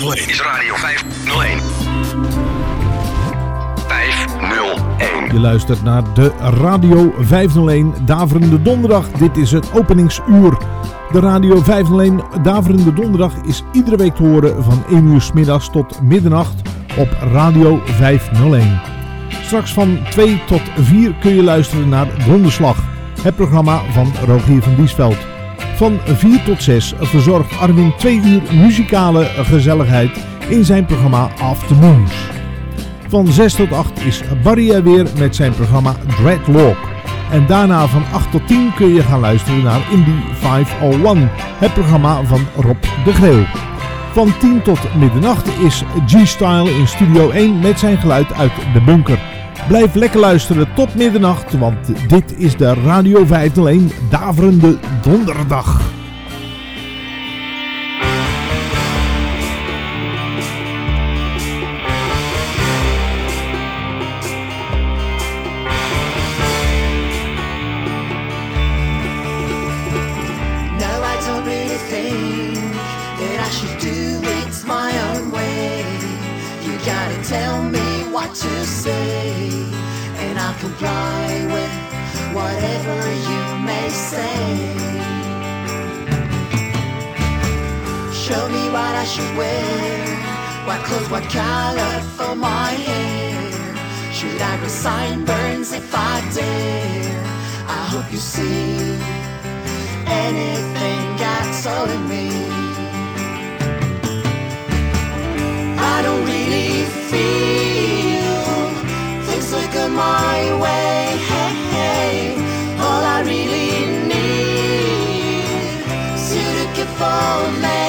501. Is Radio 501. 501. Je luistert naar de Radio 501 Daverende Donderdag. Dit is het openingsuur. De Radio 501 Daverende Donderdag is iedere week te horen van 1 uur s middags tot middernacht op Radio 501. Straks van 2 tot 4 kun je luisteren naar Donderslag. het programma van Rogier van Diesveld. Van 4 tot 6 verzorgt Armin 2 uur muzikale gezelligheid in zijn programma Afternoons. Van 6 tot 8 is Barry er weer met zijn programma Dreadlock. En daarna van 8 tot 10 kun je gaan luisteren naar Indie 501, het programma van Rob de Greel. Van 10 tot middernacht is G-Style in Studio 1 met zijn geluid uit de bunker. Blijf lekker luisteren tot middernacht, want dit is de Radio 501 Daverende Donderdag. wear? What clothes, what color for my hair? Should I resign burns if I dare? I hope you see anything got sold in me. I don't really feel things look good my way. Hey, hey. All I really need is you to give for me.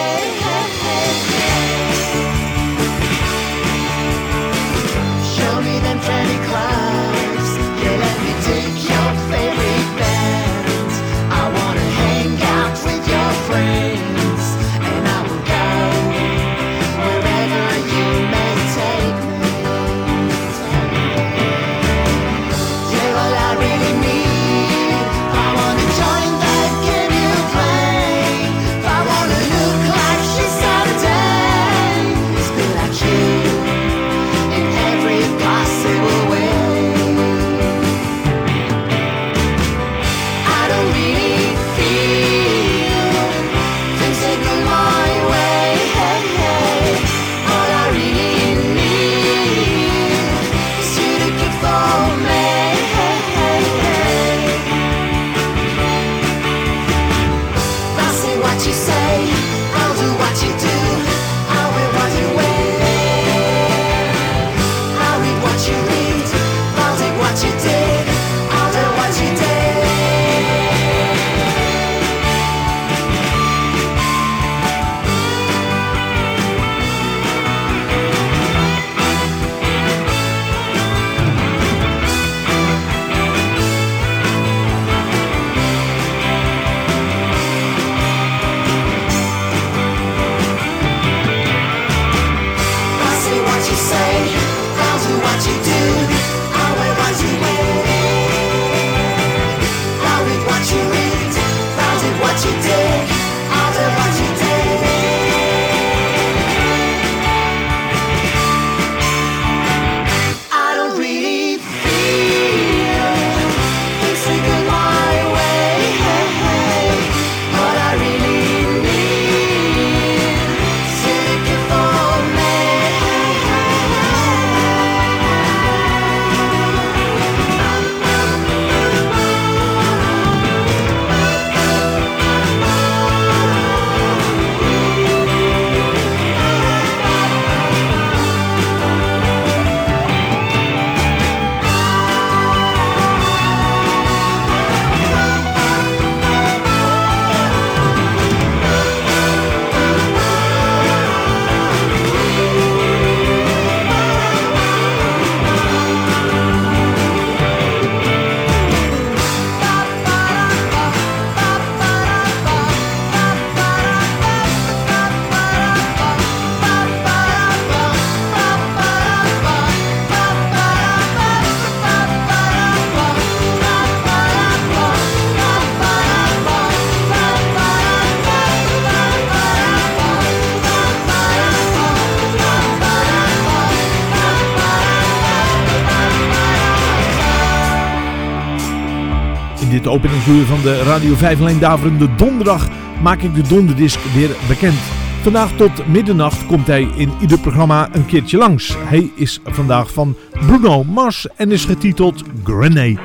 openingsuur van de Radio 501 Daverende Donderdag maak ik de donderdisc weer bekend. Vandaag tot middernacht komt hij in ieder programma een keertje langs. Hij is vandaag van Bruno Mars en is getiteld Grenade.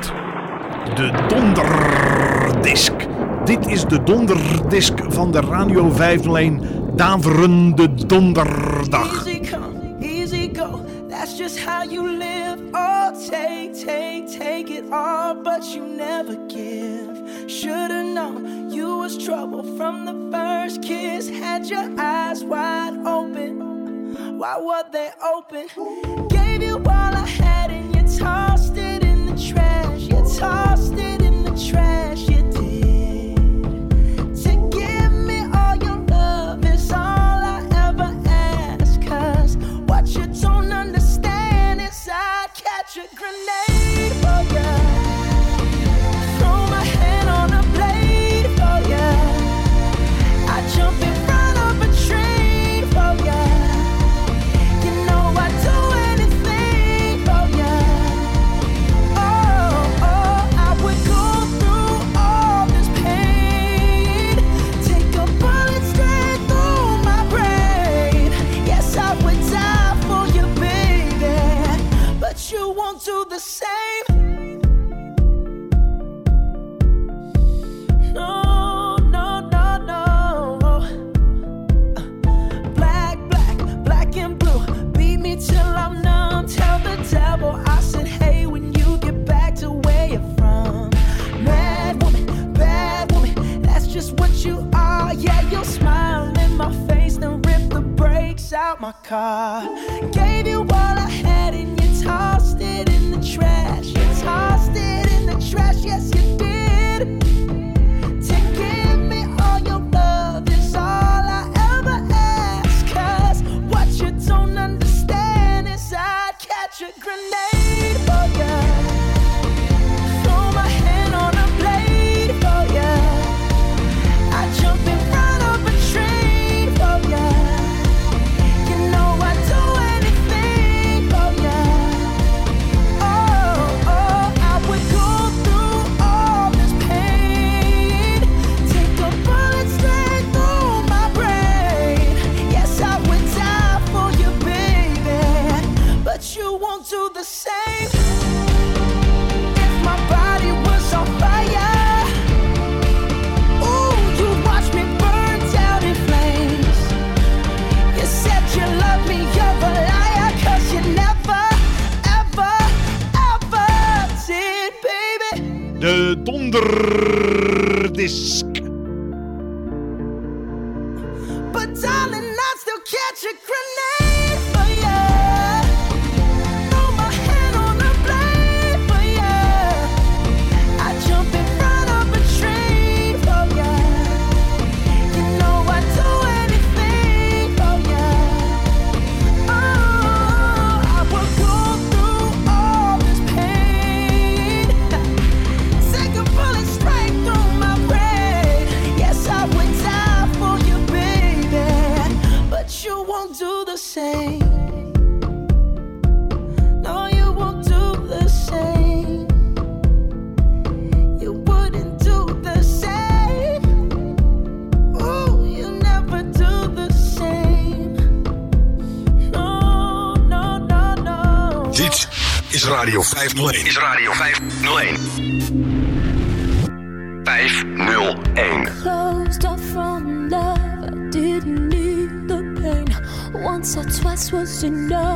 De donderdisc. Dit is de donderdisc van de Radio 5 Daverende Donderdag. Easy come, easy go. That's just how you live. take, take it all, but you never give. Should've known you was trouble from the first kiss. Had your eyes wide open, why were they open? Gave you all I had and you tossed it in the trash. You tossed it. the same. 501. Is Radio 501. 501. Closed off from love, I didn't need the pain. Once or twice was enough.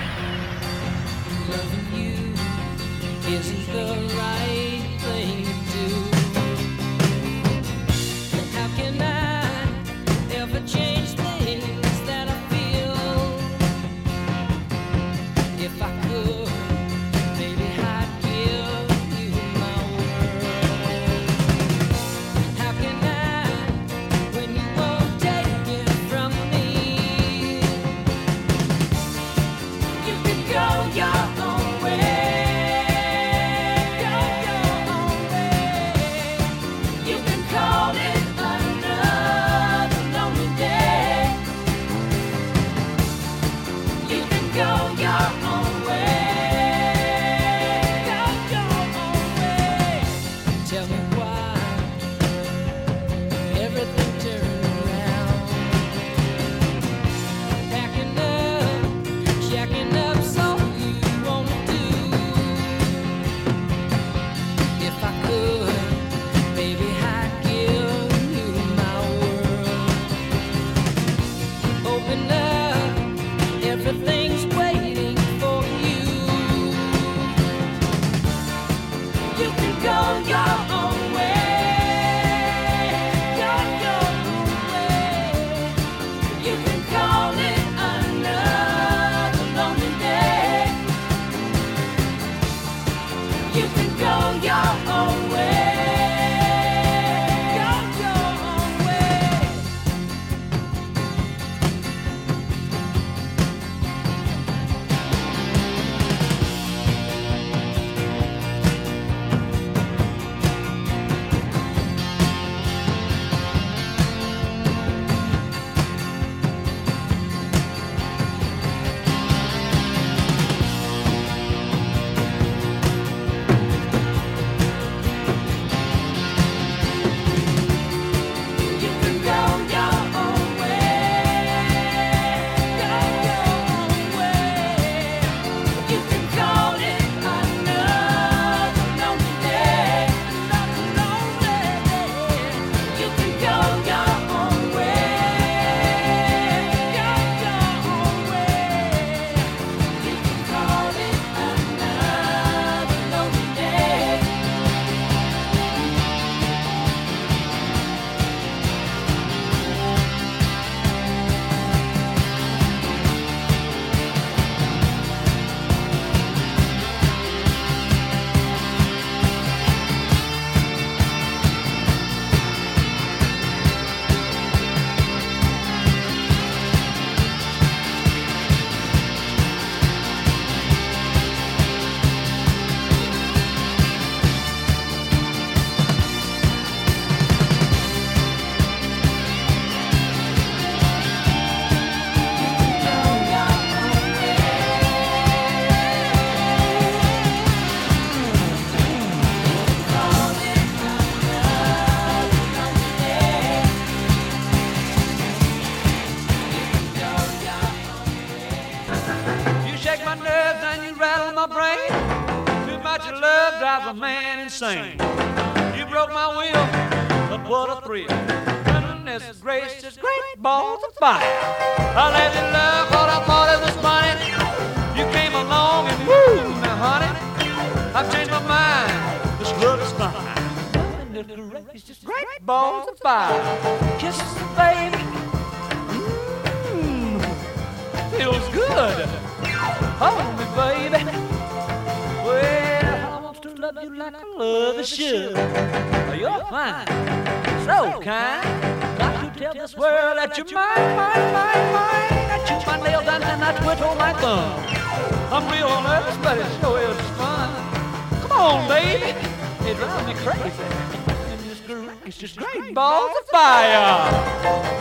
That you're mine, mine, mine, mine. I chew my nails and I twiddle my thumb. I'm real nervous, but it sure is fun. Come on, baby, it drives me crazy. And this groove is just great balls of fire.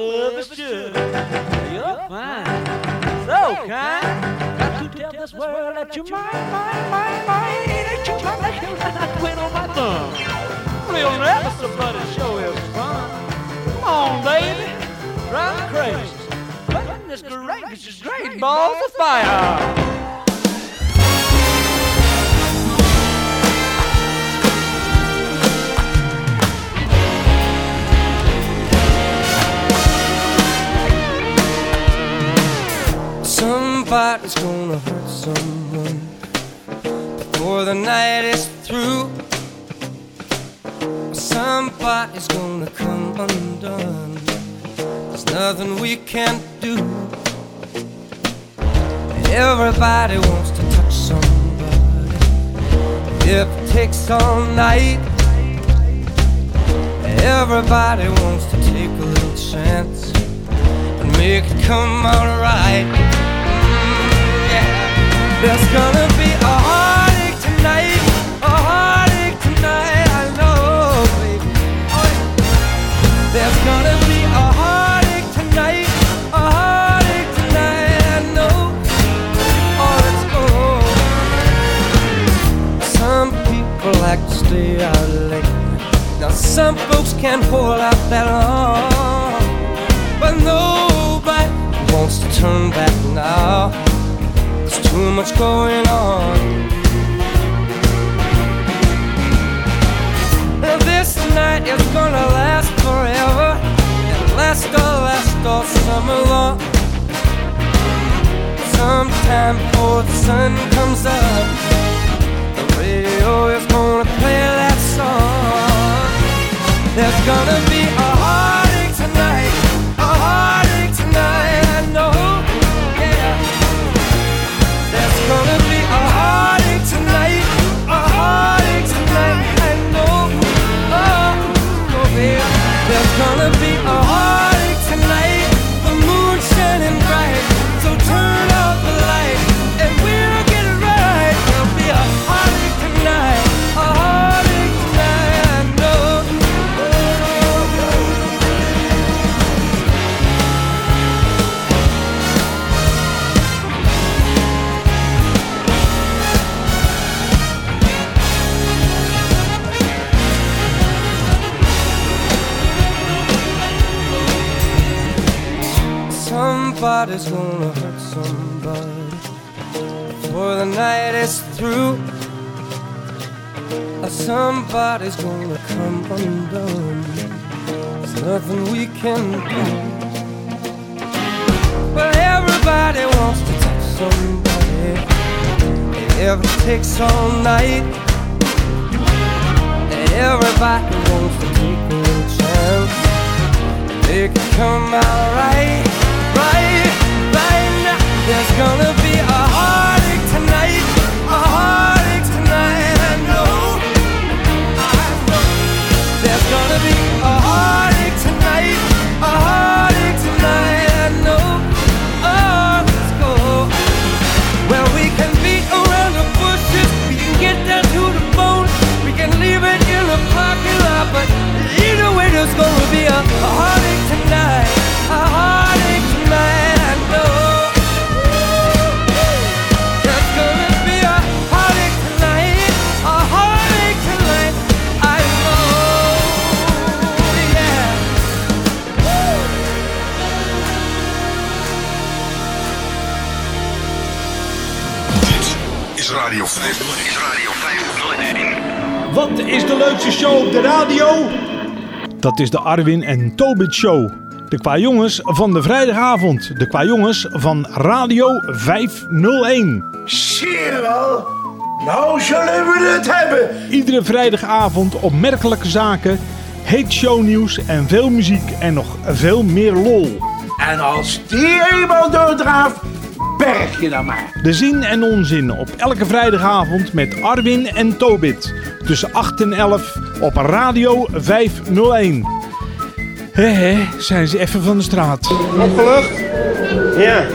You love a should. You're fine, so kind. Got to tell this world that you're mine, mine, mine, mine. That you're my nail and I twiddle my thumb. Real nervous, but it sure is fun. Come on, baby, drive crazy. Goodness gracious, great balls of fire. Somebody's gonna hurt someone before the night is through. Somebody's gonna come undone. There's nothing we can't do. Everybody wants to touch somebody. If it takes all night, everybody wants to take a little chance and make it come out right. There's gonna be a heartache tonight, a heartache tonight. I know, baby. There's gonna be a heartache tonight, a heartache tonight. I know. Oh, let's go. Some people like to stay out late. Now some folks can't hold out that long, but nobody wants to turn back now. Too much going on. This night is gonna last forever, and last all last all summer long. Sometime before the sun comes up, the radio is gonna play that song. There's gonna be Somebody's gonna hurt somebody before the night is through. Uh, somebody's gonna come undone. There's nothing we can do. But everybody wants to touch somebody. It takes all night, everybody wants to take a chance. Make it come out right, right, gonna be a heartache tonight, a heartache tonight. I know, I know. There's gonna be de radio? Dat is de Arwin en Tobit Show. De qua jongens van de vrijdagavond. De qua jongens van Radio 501. Zie je wel? Nou zullen we het hebben. Iedere vrijdagavond opmerkelijke zaken, heet shownieuws en veel muziek en nog veel meer lol. En als die eenmaal doordraaft, berg je dan maar. De zin en onzin op elke vrijdagavond met Arwin en Tobit. Tussen 8 en 11 op Radio 501. Hé hé, zijn ze even van de straat. Opgelucht? Ja.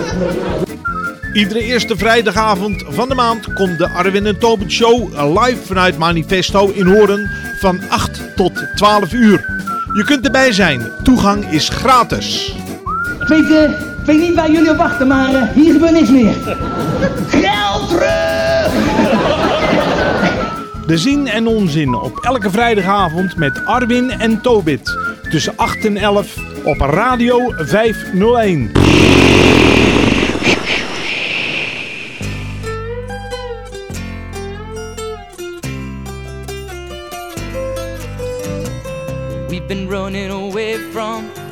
Iedere eerste vrijdagavond van de maand komt de Arwin en Tobit Show live vanuit Manifesto in Horen van 8 tot 12 uur. Je kunt erbij zijn. Toegang is gratis. Eh, ik weet niet waar jullie op wachten, maar eh, hier gebeurt niks meer. Geld terug! De zin en onzin op elke vrijdagavond met Arwin en Tobit. Tussen 8 en 11 op Radio 501. We've been running away from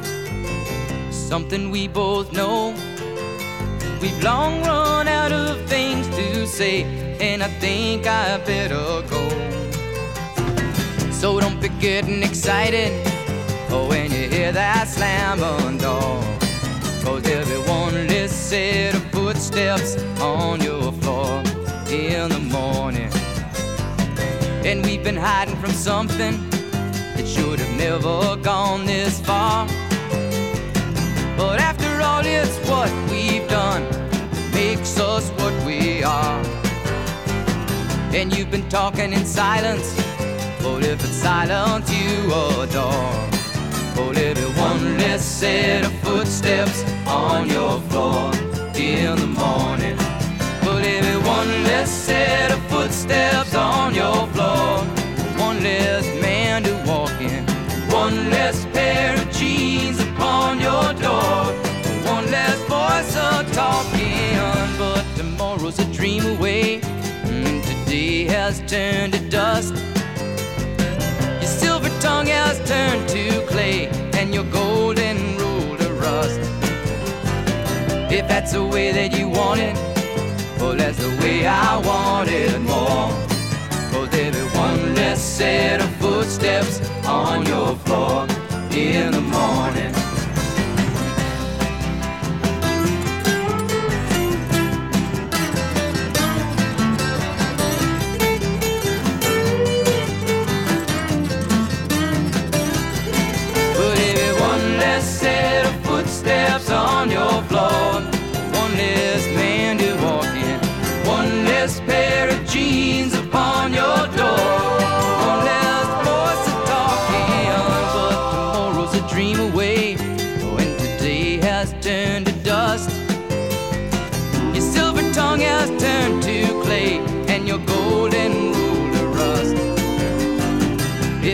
something we both know. We've long run out of things to say, and I think I better go. So don't be getting excited oh, when you hear that slam on door. Cause there'll be one less set of footsteps on your floor in the morning. And we've been hiding from something that should have never gone this far. But after all, it's what we've done. Makes us what we are. And you've been talking in silence, but if it's silence you adore, but it one less set of footsteps on your floor in the morning, but it one less set of footsteps on your floor, one less away, mm, and today has turned to dust. Your silver tongue has turned to clay, and your golden rule to rust. If that's the way that you want it, well, that's the way I want it more. Cause be one less set of footsteps on your floor in the morning.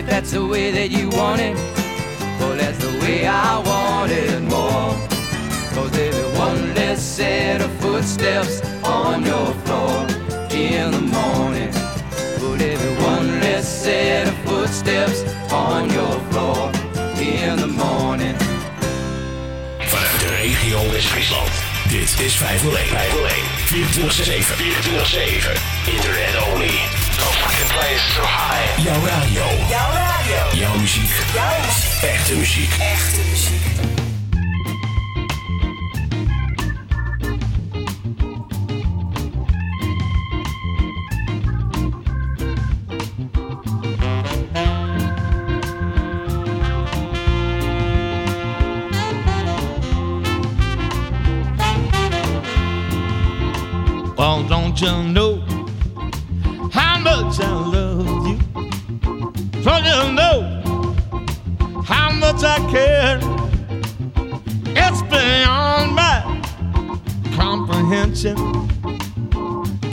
If that's the way that you want it, well, that's the way I want it more. Cause there'll be one less set of footsteps on your floor in the morning. But every one less set of footsteps on your floor in the morning. Vanuit de regio West-Friesland. Dit is 501. 501. 24-7. 24-7. Internet only. Jouw radio. Jouw radio. Jouw muziek. Jouw muziek. Echte muziek. Echte muziek.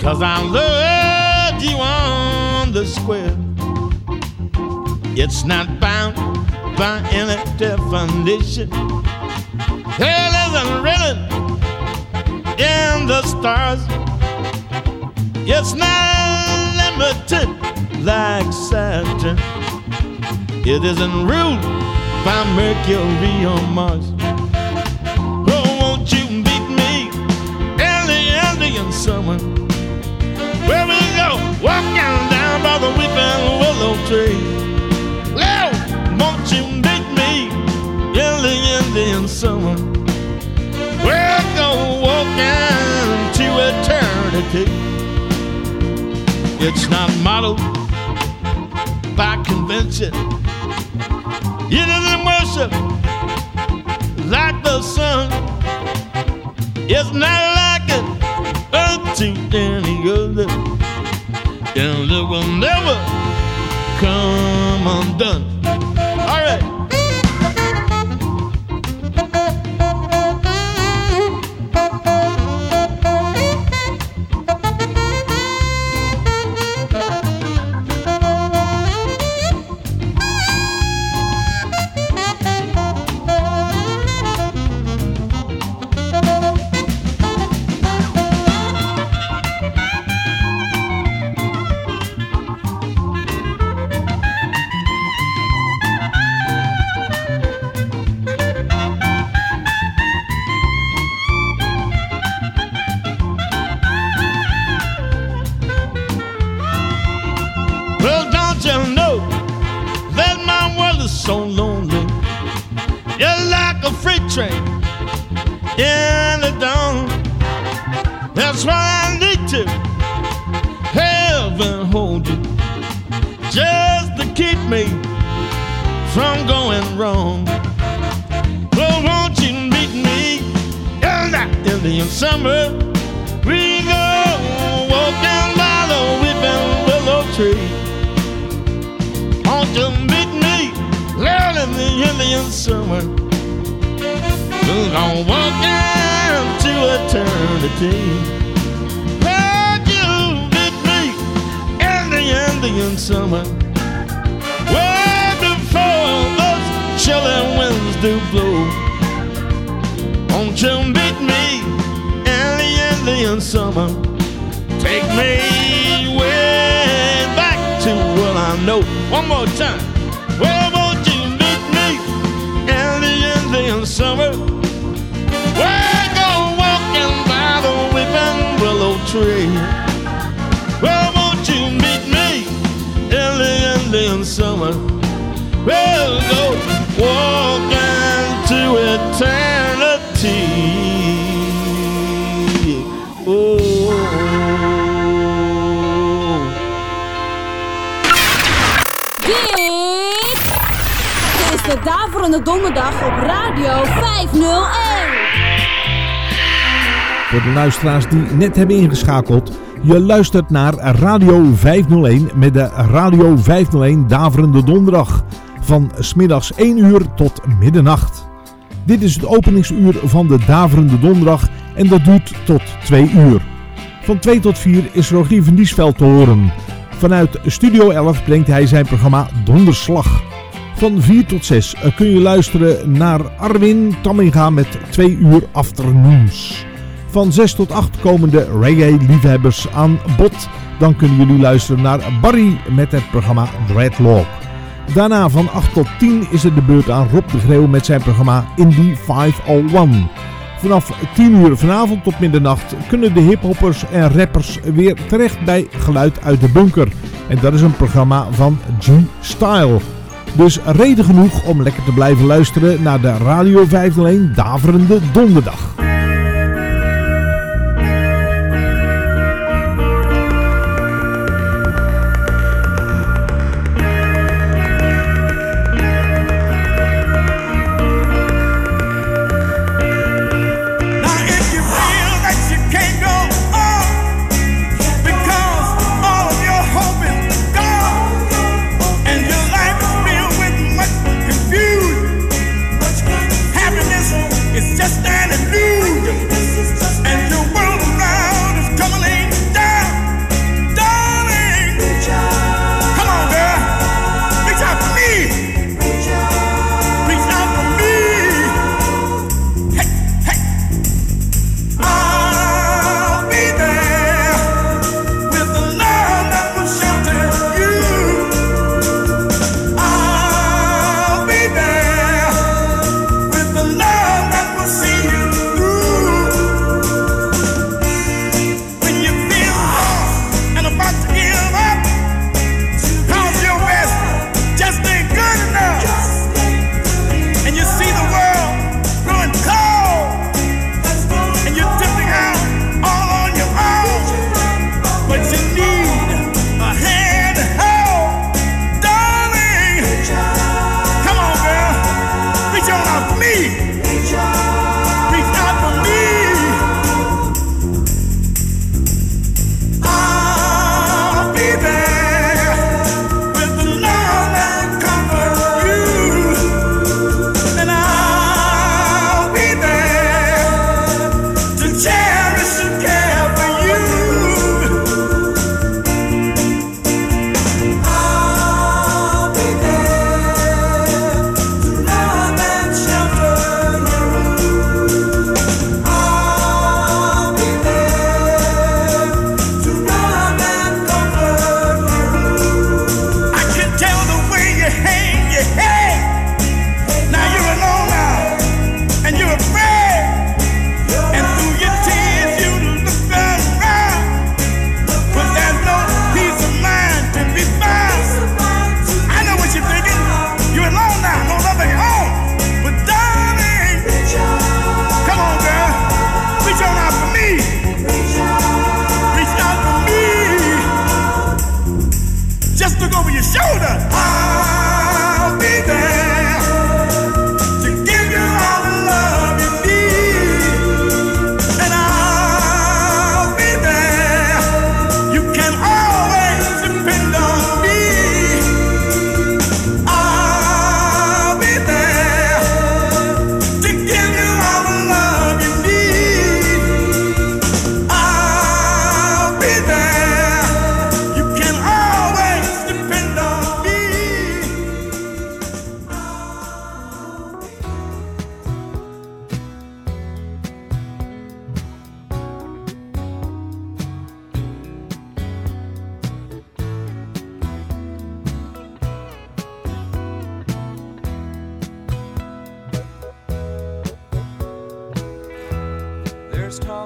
Cause I love you on the square. It's not bound by any definition. Hell isn't written in the stars. It's not limited like Saturn. It isn't ruled by Mercury or Mars. Willow tree. Won't you meet me in the Indian summer? We'll go walking to eternity. It's not modeled by convention. It isn't worship like the sun. It's not like it unto any other. And it will never come undone. That Indian summer? We go walking by the weeping willow tree. Won't you meet me down in the Indian summer? We're gonna walk into eternity. Won't you meet me in the Indian summer? Way before those chilling winds do blow. Won't you meet me in Indian summer? Take me way back to what I know. One more time. Well, won't you meet me in the Indian summer? We're going walking by the weeping willow tree. Well, won't you meet me in the Indian summer? We'll go walking Daverende Donderdag op Radio 501. Voor de luisteraars die net hebben ingeschakeld. Je luistert naar Radio 501 met de Radio 501 Daverende Donderdag. Van smiddags 1 uur tot middernacht. Dit is het openingsuur van de Daverende Donderdag en dat duurt tot 2 uur. Van 2 tot 4 is Rogier van Diesveld te horen. Vanuit Studio 11 brengt hij zijn programma Donderslag. Van 4 tot 6 kun je luisteren naar Arwin Tamminga met 2 uur afternoons. Van 6 tot 8 komen de reggae-liefhebbers aan bod. Dan kunnen jullie luisteren naar Barry met het programma Dreadlock. Daarna van 8 tot 10 is het de beurt aan Rob de Greeuw met zijn programma Indie 501. Vanaf 10 uur vanavond tot middernacht kunnen de hiphoppers en rappers weer terecht bij Geluid uit de Bunker. En dat is een programma van G-Style. Dus reden genoeg om lekker te blijven luisteren naar de Radio 501 Daverende Donderdag.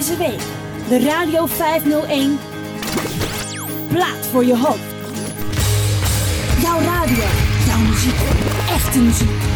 Deze week de Radio 501. Plaat voor je hoofd. Jouw radio, jouw muziek, echte muziek.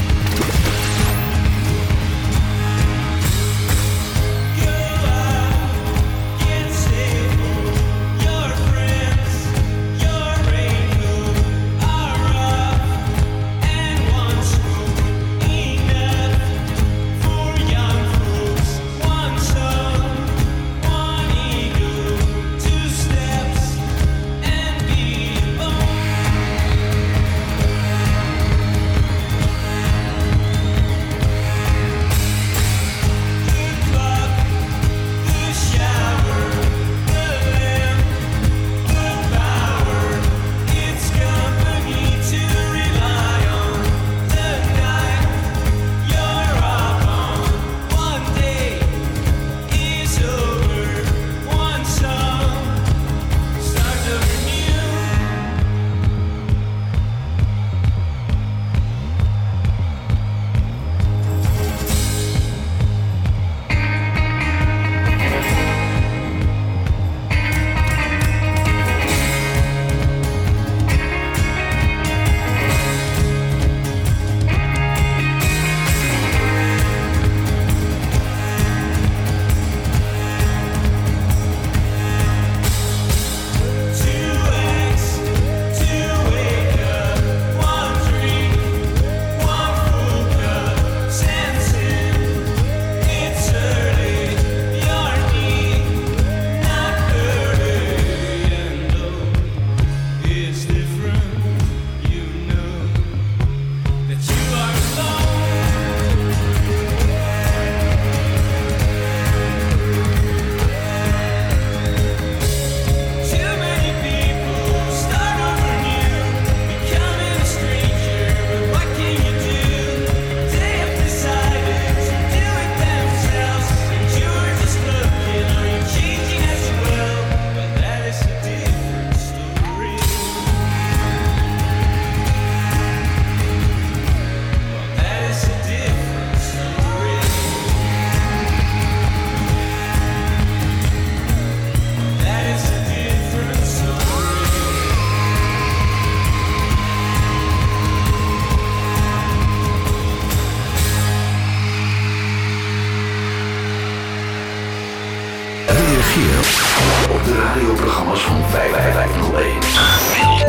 Programma's van 501.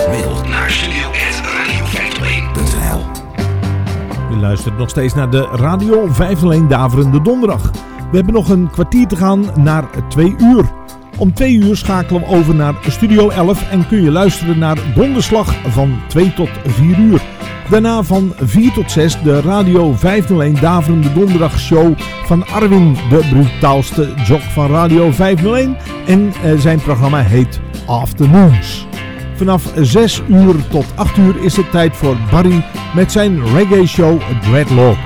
Mail naar studio.radio501.nl U luistert nog steeds naar de Radio 501 Daverende Donderdag. We hebben nog een kwartier te gaan naar 2 uur. Om 2 uur schakelen we over naar Studio 11 en kun je luisteren naar Donderslag van 2 tot 4 uur. Daarna van 4 tot 6 de Radio 501 Daverende Donderdag show van Arwin, de brutaalste jock van Radio 501. En eh, zijn programma heet Afternoons. Vanaf 6 uur tot 8 uur is het tijd voor Barry met zijn reggae show Dreadlock.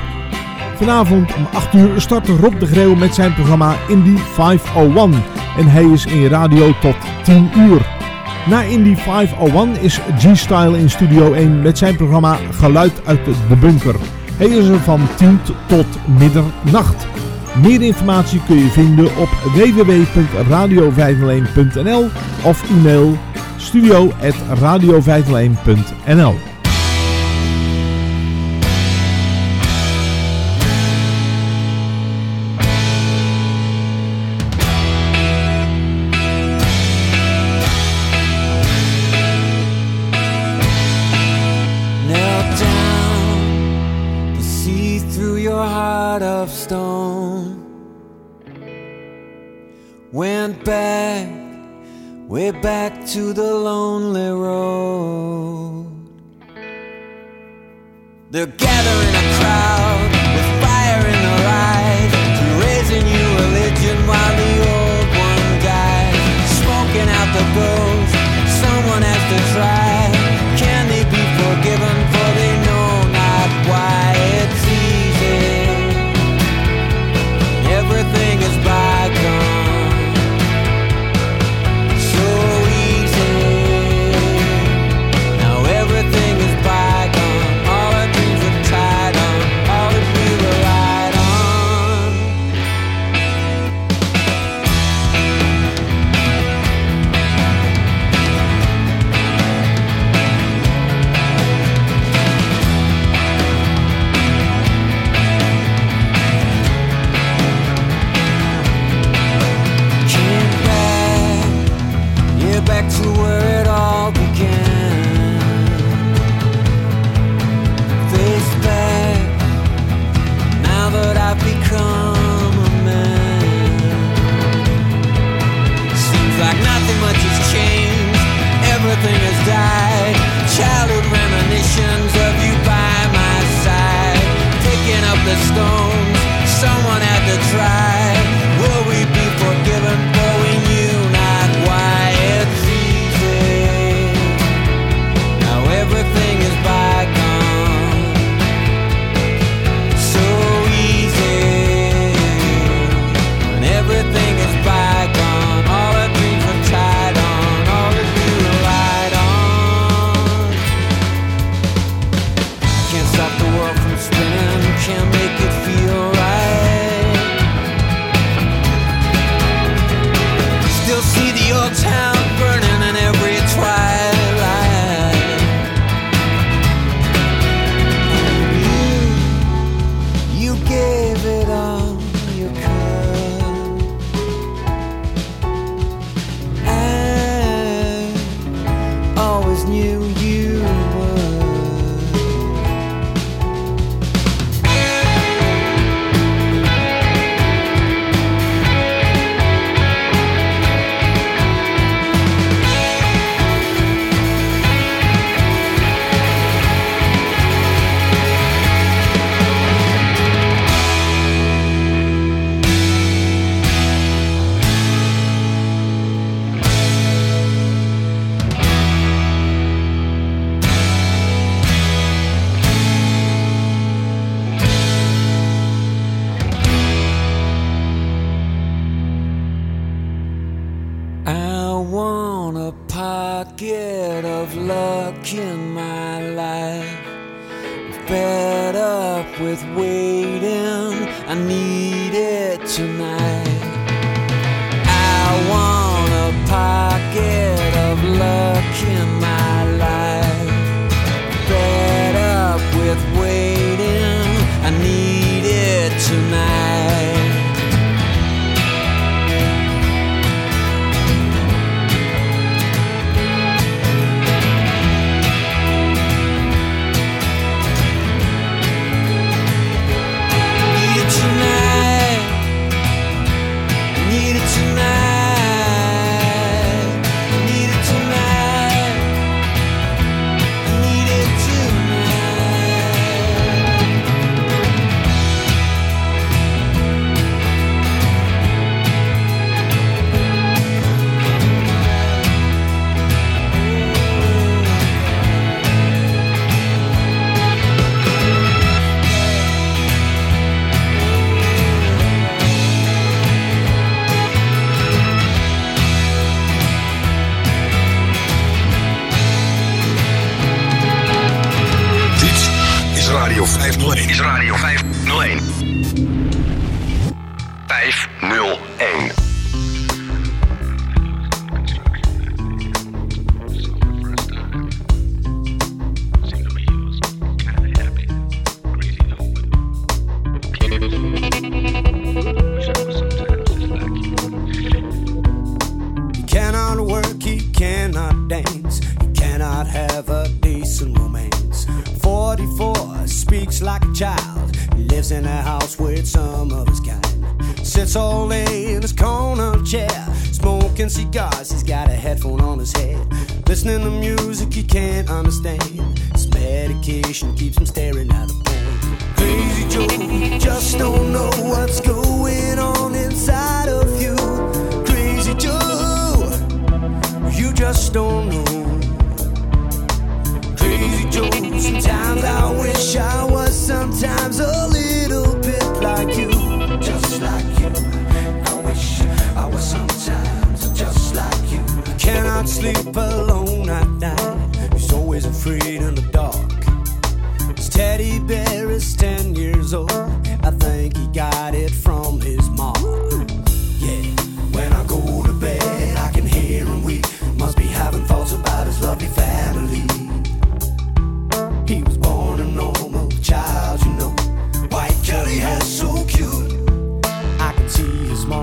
Vanavond om 8 uur start Rob de Greeuw met zijn programma Indie 501 en hij is in radio tot 10 uur. Na Indie 501 is G-Style in Studio 1 met zijn programma Geluid uit de Bunker. Hij is er van 10 tot middernacht. Meer informatie kun je vinden op www.radio501.nl of e-mail studio.radio501.nl way back to the lonely road. They're gathering a crowd with fire in their eyes, raising you religion while the old one dies. Smoking out the ghost, someone has to try.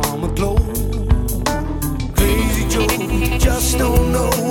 His mama glow. Crazy Joe, just don't know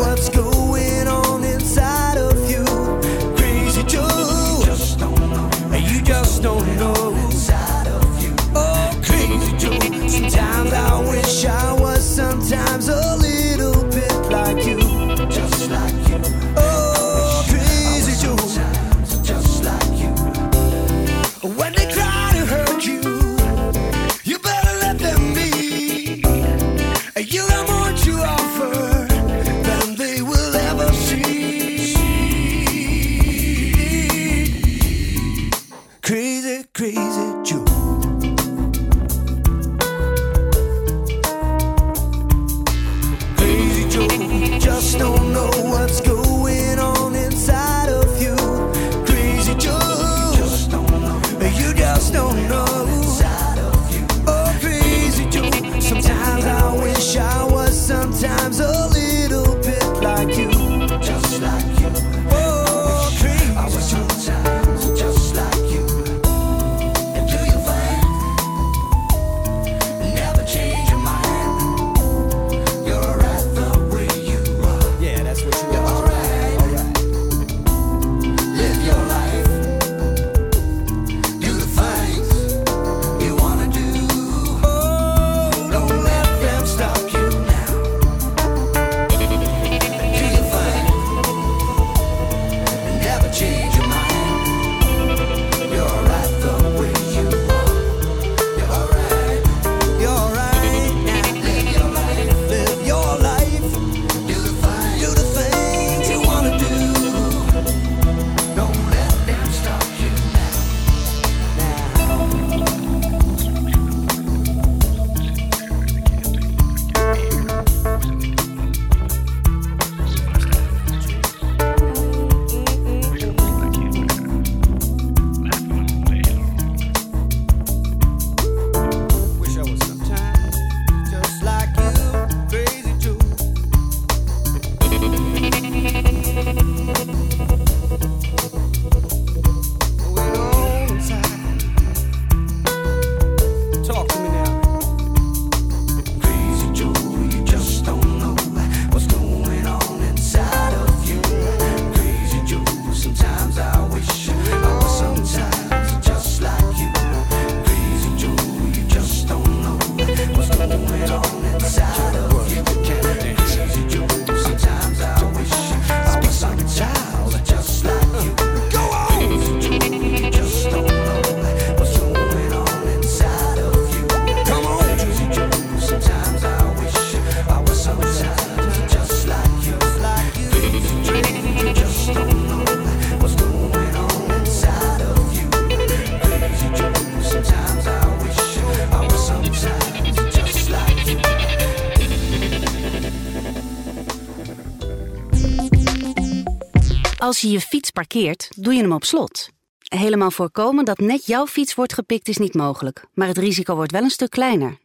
Als je je fiets parkeert, doe je hem op slot. Helemaal voorkomen dat net jouw fiets wordt gepikt is niet mogelijk, maar het risico wordt wel een stuk kleiner.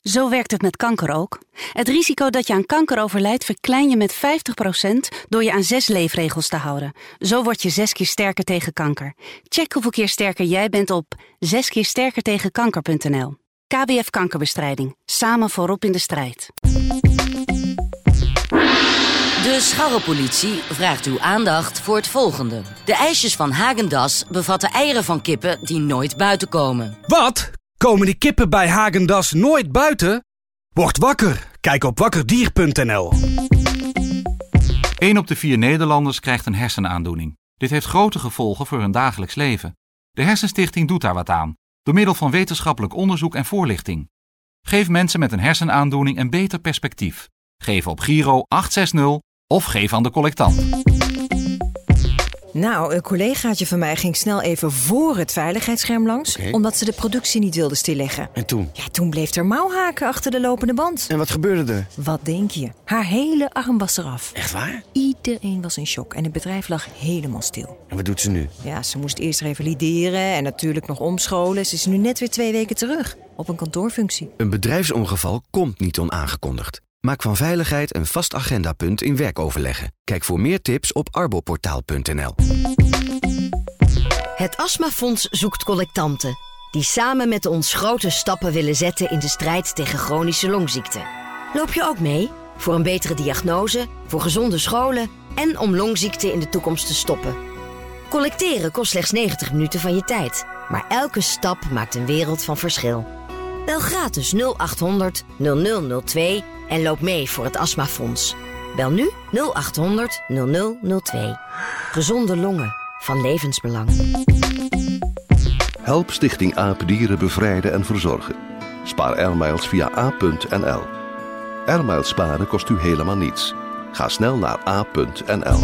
Zo werkt het met kanker ook. Het risico dat je aan kanker overlijdt verklein je met 50% door je aan zes leefregels te houden. Zo word je zes keer sterker tegen kanker. Check hoeveel keer sterker jij bent op zeskeersterkertegenkanker.nl. KWF Kankerbestrijding. Samen voorop in de strijd. De scharrepolitie vraagt uw aandacht voor het volgende. De ijsjes van Hagendas bevatten eieren van kippen die nooit buiten komen. Wat? Komen die kippen bij Hagendas nooit buiten? Word wakker. Kijk op wakkerdier.nl. 1 op de vier Nederlanders krijgt een hersenaandoening. Dit heeft grote gevolgen voor hun dagelijks leven. De Hersenstichting doet daar wat aan, door middel van wetenschappelijk onderzoek en voorlichting. Geef mensen met een hersenaandoening een beter perspectief. Geef op Giro 860 of geef aan de collectant. Nou, een collegaatje van mij ging snel even voor het veiligheidsscherm langs... omdat ze de productie niet wilde stilleggen. En toen? Ja, toen bleef er mouwhaken achter de lopende band. En wat gebeurde er? Wat denk je? Haar hele arm was eraf. Echt waar? Iedereen was in shock en het bedrijf lag helemaal stil. En wat doet ze nu? Ja, ze moest eerst revalideren en natuurlijk nog omscholen. Ze is nu net weer twee weken terug, op een kantoorfunctie. Een bedrijfsongeval komt niet onaangekondigd. Maak van veiligheid een vast agendapunt in werkoverleggen. Kijk voor meer tips op arboportaal.nl. Het Astmafonds zoekt collectanten die samen met ons grote stappen willen zetten in de strijd tegen chronische longziekten. Loop je ook mee? Voor een betere diagnose, voor gezonde scholen en om longziekten in de toekomst te stoppen. Collecteren kost slechts 90 minuten van je tijd, maar elke stap maakt een wereld van verschil. Bel gratis 0800 0002 en loop mee voor het Astmafonds. Bel nu 0800 0002. Gezonde longen van levensbelang. Help Stichting Aapdieren bevrijden en verzorgen. Spaar airmiles via a.nl. Airmiles sparen kost u helemaal niets. Ga snel naar a.nl.